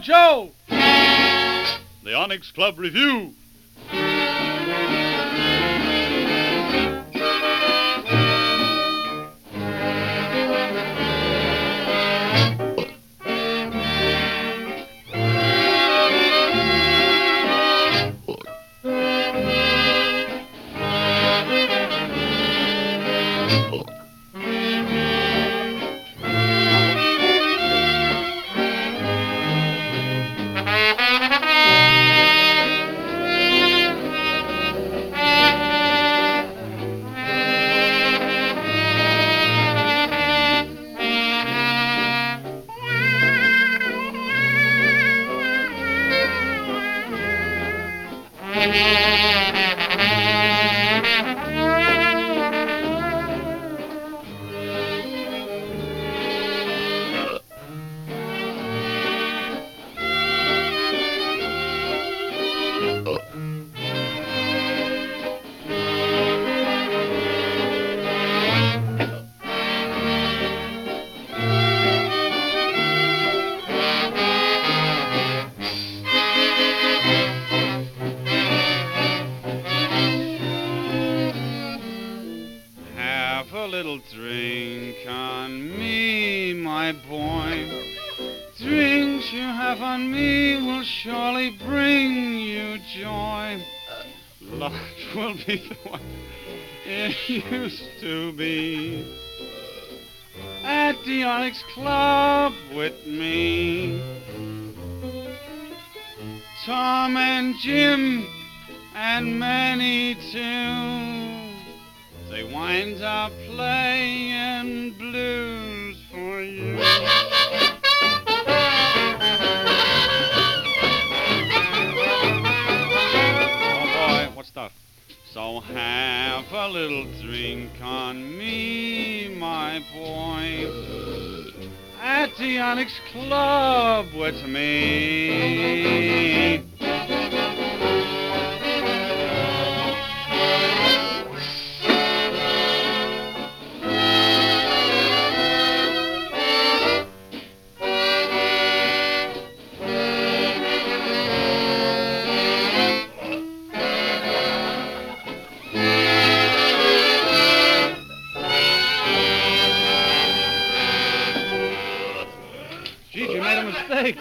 Joe! The Onyx Club Review. Have a little drink on me, my boy. Drinks you have on me will surely bring you joy. Life will be what it used to be. At the Onyx Club with me. Tom and Jim and many too. They wind up playing blues for you. Oh boy, what stuff? So have a little drink on me, my boy. At the Onyx Club with me. Gee, you made a mistake.